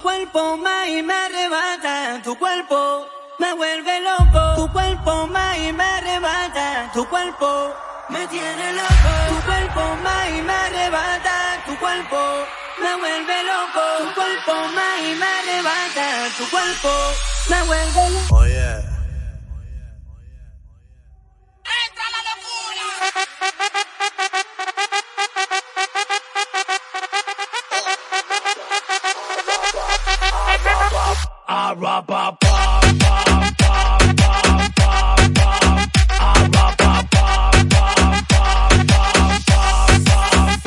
Tu cuerpo más y me arrebata, tu cuerpo me vuelve loco. Tu cuerpo más y me arrebata, tu cuerpo me tiene loco. Tu cuerpo más y me arrebata, tu cuerpo me vuelve loco. Tu cuerpo más y me arrebata, tu cuerpo me vuelve loco. Oye.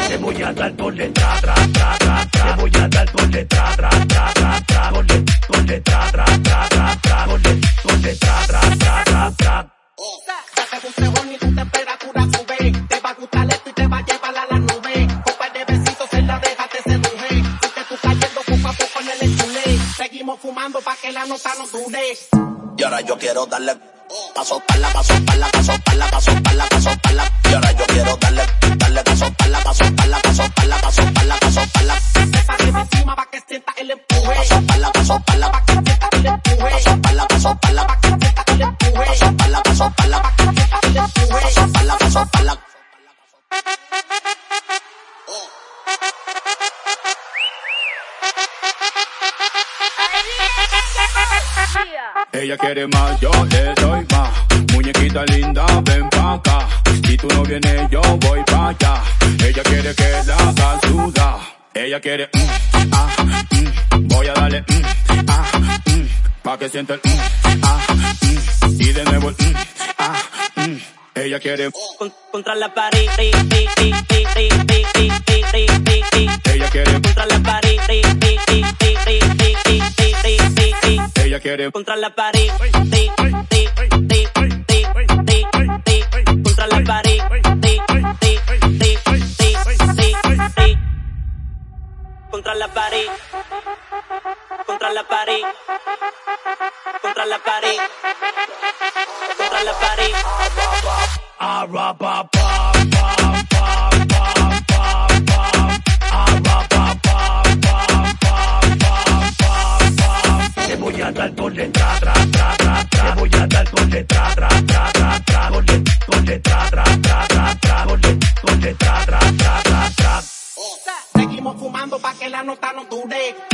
Te voy a dar por detrás, tra, tra, tra, tra. Te voy a dar por detrás, tra, tra, tra, tra. Por de- por detrás, tra, tra, tra, tra. Por de- por detrás, tra, tra, tra, tra. Ya Seguimos fumando pa' que la nota no dure. Y ahora yo quiero darle paso pala, paso pala, paso pala, paso pala, paso pala. Y ahora yo quiero darle, darle paso pala, paso pala, paso pala, paso pala, paso pala. De encima pa' que sienta el empuje. Paso pala, paso pala, Pa' que sienta el empuje. paso pala, paso pala, Pa' que sienta el empuje. paso pala, paso pala, Pa' que sienta el empuje. paso pala, paso pala. Ella quiere más, yo le doy más. Muñequita linda, ven pa' acá. Si tú no vienes, yo voy pa' allá. Ella quiere que la haga. Ella quiere, mm, ah, mm. Voy a darle, mm, ah, Pa' que sienta el, ah, Y de nuevo el, ah, Ella quiere, contra la pared, ella quiere, contra la pared, contra la pared, contra la pared, contra la pared, contra la pared, contra la pared. ah, a dar por detrás, tra, tra, tra, tra. Voy a tra, tra, tra, tra. Tra, tra, tra, tra. Tra, tra, tra, tra. Seguimos fumando pa' que la nota no dure.